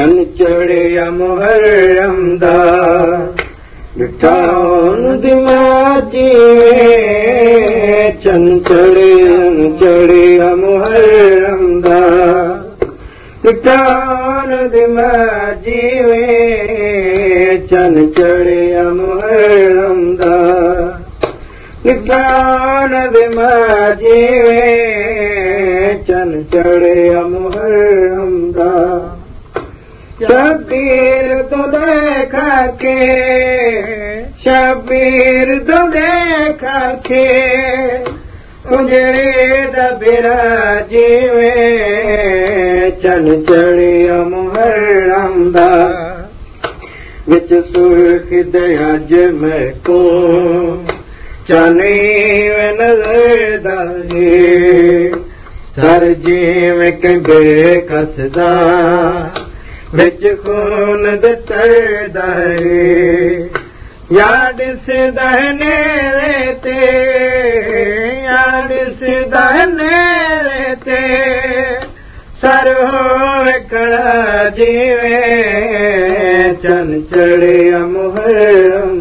चन चढ़िया मुहर्रम दा मिठान दिमाजी चन चढ़ियन चढ़िया मुहर्रम दा मिठान दिमाजी चन चढ़िया मुहर्रम दा मिठान दिमाजी चन चढ़िया दा शबीर तो देखा के शबीर तो देखा के उजड़े दबिरा जीवे चन चढ़िया मुहर्रम दा। विच सुर्ख दया में को चने नजर दाए सर जीव के बेकसदा दारे ते याडो कला जीवे चन ਚੜਿਆ मूं